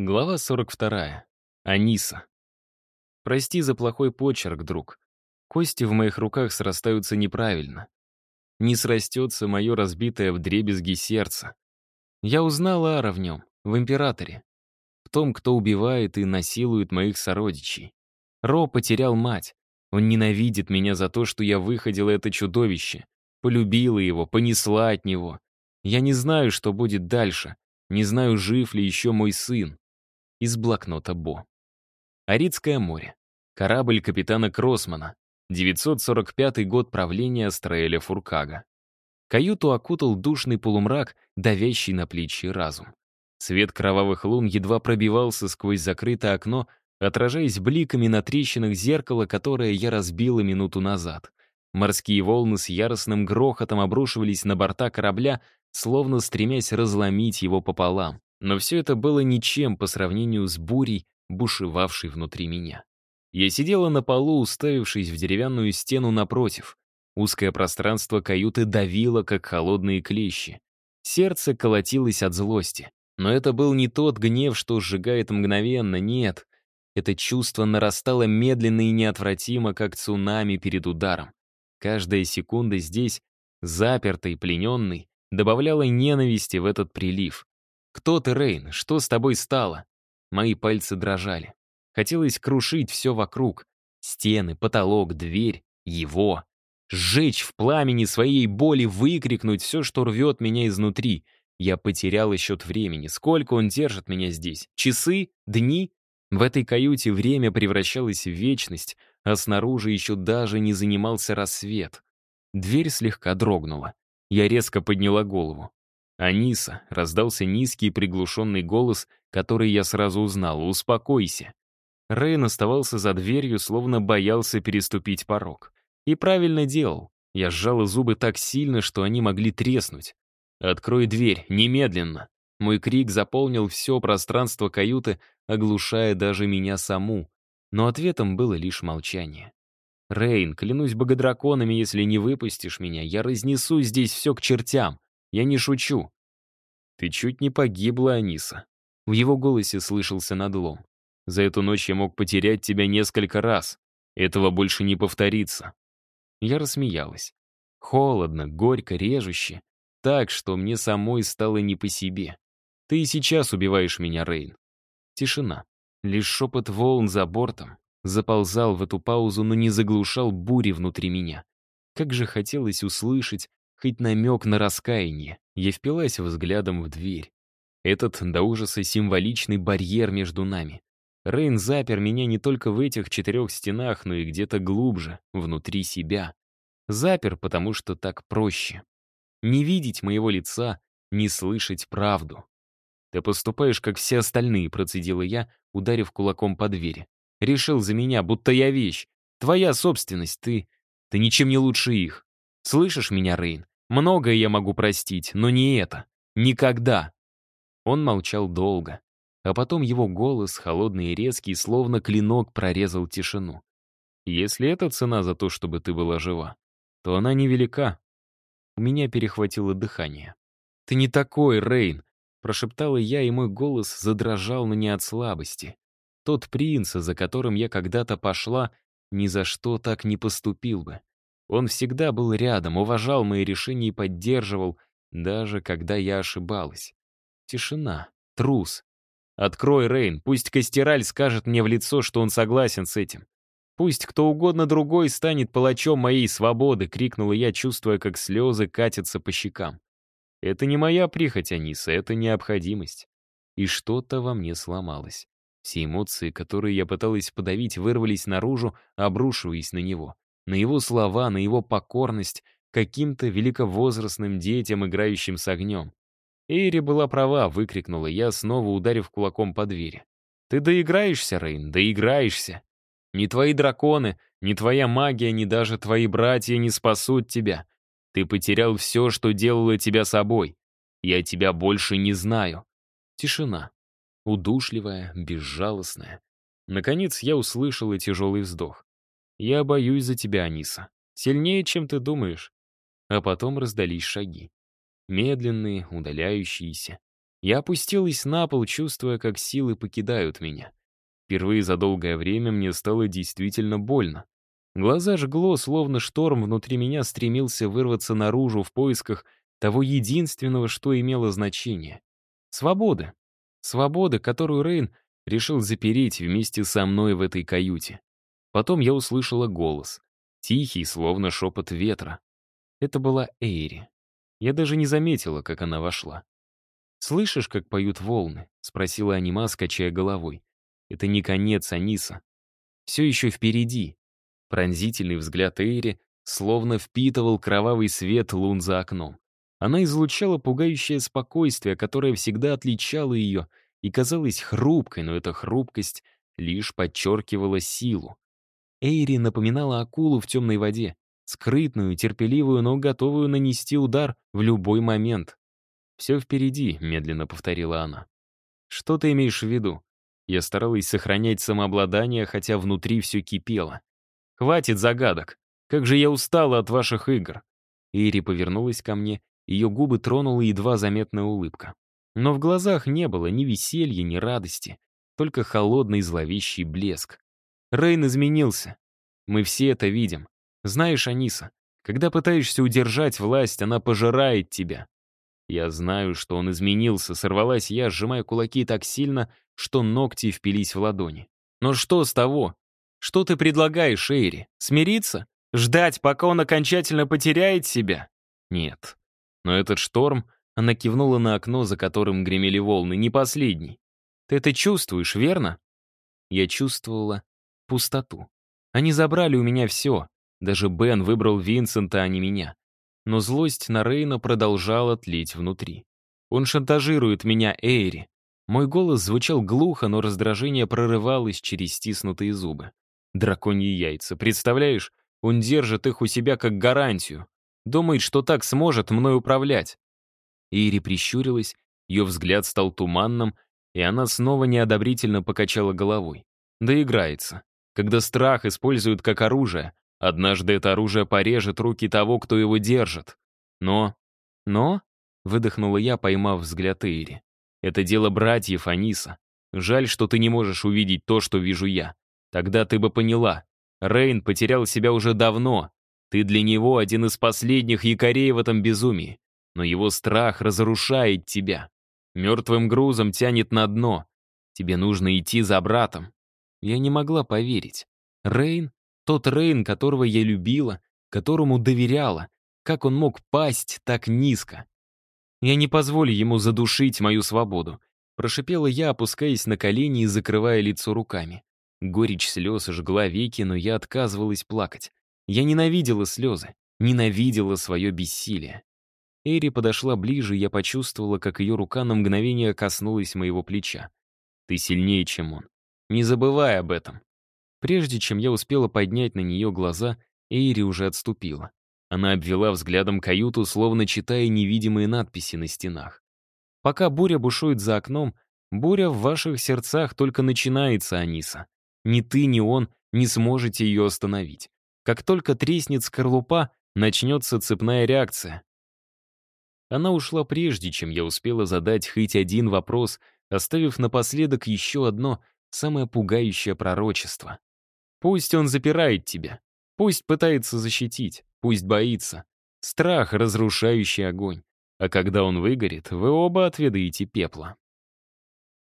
Глава 42. Аниса. Прости за плохой почерк, друг. Кости в моих руках срастаются неправильно. Не срастется мое разбитое вдребезги сердце. Я узнал Ара в нем, в Императоре. В том, кто убивает и насилует моих сородичей. Ро потерял мать. Он ненавидит меня за то, что я выходила это чудовище. Полюбила его, понесла от него. Я не знаю, что будет дальше. Не знаю, жив ли еще мой сын из блокнота Бо. Аридское море. Корабль капитана Кроссмана. 945 год правления Астраэля Фуркага. Каюту окутал душный полумрак, давящий на плечи разум. Свет кровавых лун едва пробивался сквозь закрытое окно, отражаясь бликами на трещинах зеркала, которое я разбила минуту назад. Морские волны с яростным грохотом обрушивались на борта корабля, словно стремясь разломить его пополам. Но все это было ничем по сравнению с бурей, бушевавшей внутри меня. Я сидела на полу, уставившись в деревянную стену напротив. Узкое пространство каюты давило, как холодные клещи. Сердце колотилось от злости. Но это был не тот гнев, что сжигает мгновенно, нет. Это чувство нарастало медленно и неотвратимо, как цунами перед ударом. Каждая секунда здесь, запертой, плененной, добавляла ненависти в этот прилив. «Кто ты, Рейн? Что с тобой стало?» Мои пальцы дрожали. Хотелось крушить все вокруг. Стены, потолок, дверь, его. Сжечь в пламени своей боли, выкрикнуть все, что рвет меня изнутри. Я потерял счет времени. Сколько он держит меня здесь? Часы? Дни? В этой каюте время превращалось в вечность, а снаружи еще даже не занимался рассвет. Дверь слегка дрогнула. Я резко подняла голову. «Аниса!» — раздался низкий приглушенный голос, который я сразу узнал. «Успокойся!» Рейн оставался за дверью, словно боялся переступить порог. И правильно делал. Я сжала зубы так сильно, что они могли треснуть. «Открой дверь, немедленно!» Мой крик заполнил все пространство каюты, оглушая даже меня саму. Но ответом было лишь молчание. «Рейн, клянусь богодраконами, если не выпустишь меня, я разнесу здесь все к чертям!» Я не шучу. Ты чуть не погибла, Аниса. В его голосе слышался надлом. За эту ночь я мог потерять тебя несколько раз. Этого больше не повторится. Я рассмеялась. Холодно, горько, режуще. Так, что мне самой стало не по себе. Ты и сейчас убиваешь меня, Рейн. Тишина. Лишь шепот волн за бортом заползал в эту паузу, но не заглушал бури внутри меня. Как же хотелось услышать, хоть намек на раскаяние. Я впилась взглядом в дверь. Этот до ужаса символичный барьер между нами. Рейн запер меня не только в этих четырех стенах, но и где-то глубже, внутри себя. Запер, потому что так проще. Не видеть моего лица, не слышать правду. «Ты поступаешь, как все остальные», — процедила я, ударив кулаком по двери. «Решил за меня, будто я вещь. Твоя собственность, ты... Ты ничем не лучше их. Слышишь меня, Рейн? Многое я могу простить, но не это. Никогда!» Он молчал долго, а потом его голос, холодный и резкий, словно клинок прорезал тишину. «Если это цена за то, чтобы ты была жива, то она невелика». У меня перехватило дыхание. «Ты не такой, Рейн!» — прошептала я, и мой голос задрожал, но не от слабости. Тот принц, за которым я когда-то пошла, ни за что так не поступил бы. Он всегда был рядом, уважал мои решения и поддерживал, даже когда я ошибалась. Тишина. Трус. Открой, Рейн, пусть Костераль скажет мне в лицо, что он согласен с этим. Пусть кто угодно другой станет палачом моей свободы, крикнула я, чувствуя, как слезы катятся по щекам. Это не моя прихоть, Аниса, это необходимость. И что-то во мне сломалось. Все эмоции, которые я пыталась подавить, вырвались наружу, обрушиваясь на него на его слова, на его покорность каким-то великовозрастным детям, играющим с огнем. «Эйри была права», — выкрикнула я, снова ударив кулаком по двери. «Ты доиграешься, Рейн, доиграешься. Ни твои драконы, ни твоя магия, ни даже твои братья не спасут тебя. Ты потерял все, что делало тебя собой. Я тебя больше не знаю». Тишина. Удушливая, безжалостная. Наконец я услышала тяжелый вздох. Я боюсь за тебя, Аниса. Сильнее, чем ты думаешь. А потом раздались шаги. Медленные, удаляющиеся. Я опустилась на пол, чувствуя, как силы покидают меня. Впервые за долгое время мне стало действительно больно. Глаза жгло, словно шторм внутри меня стремился вырваться наружу в поисках того единственного, что имело значение. свободы, свободы, которую Рейн решил запереть вместе со мной в этой каюте. Потом я услышала голос, тихий, словно шепот ветра. Это была Эйри. Я даже не заметила, как она вошла. «Слышишь, как поют волны?» — спросила анима, скачая головой. «Это не конец, Аниса. Все еще впереди». Пронзительный взгляд Эйри словно впитывал кровавый свет лун за окном. Она излучала пугающее спокойствие, которое всегда отличало ее и казалось хрупкой, но эта хрупкость лишь подчеркивала силу. Эйри напоминала акулу в темной воде, скрытную, терпеливую, но готовую нанести удар в любой момент. «Все впереди», — медленно повторила она. «Что ты имеешь в виду?» Я старалась сохранять самообладание, хотя внутри все кипело. «Хватит загадок! Как же я устала от ваших игр!» Эйри повернулась ко мне, ее губы тронула едва заметная улыбка. Но в глазах не было ни веселья, ни радости, только холодный зловещий блеск. Рейн изменился. Мы все это видим. Знаешь, Аниса, когда пытаешься удержать власть, она пожирает тебя. Я знаю, что он изменился, сорвалась я, сжимая кулаки так сильно, что ногти впились в ладони. Но что с того? Что ты предлагаешь, Эйри? Смириться? Ждать, пока он окончательно потеряет себя? Нет. Но этот шторм, она кивнула на окно, за которым гремели волны, не последний. Ты это чувствуешь, верно? Я чувствовала, Пустоту. Они забрали у меня все. Даже Бен выбрал Винсента, а не меня. Но злость на Рейна продолжала тлеть внутри. Он шантажирует меня, Эйри. Мой голос звучал глухо, но раздражение прорывалось через стиснутые зубы. Драконьи яйца, представляешь? Он держит их у себя как гарантию. Думает, что так сможет мной управлять. Эйри прищурилась, ее взгляд стал туманным, и она снова неодобрительно покачала головой. Да играется когда страх используют как оружие. Однажды это оружие порежет руки того, кто его держит. Но... Но... Выдохнула я, поймав взгляд Эйри. Это дело братьев Аниса. Жаль, что ты не можешь увидеть то, что вижу я. Тогда ты бы поняла. Рейн потерял себя уже давно. Ты для него один из последних якорей в этом безумии. Но его страх разрушает тебя. Мертвым грузом тянет на дно. Тебе нужно идти за братом. Я не могла поверить. Рейн, тот Рейн, которого я любила, которому доверяла, как он мог пасть так низко? Я не позволю ему задушить мою свободу. Прошипела я, опускаясь на колени и закрывая лицо руками. Горечь слез жгла веки, но я отказывалась плакать. Я ненавидела слезы, ненавидела свое бессилие. Эри подошла ближе, и я почувствовала, как ее рука на мгновение коснулась моего плеча. «Ты сильнее, чем он. Не забывай об этом». Прежде чем я успела поднять на нее глаза, Эйри уже отступила. Она обвела взглядом каюту, словно читая невидимые надписи на стенах. «Пока буря бушует за окном, буря в ваших сердцах только начинается, Аниса. Ни ты, ни он не сможете ее остановить. Как только треснет скорлупа, начнется цепная реакция». Она ушла прежде, чем я успела задать хоть один вопрос, оставив напоследок еще одно — самое пугающее пророчество. Пусть он запирает тебя, пусть пытается защитить, пусть боится. Страх — разрушающий огонь. А когда он выгорит, вы оба отведаете пепла.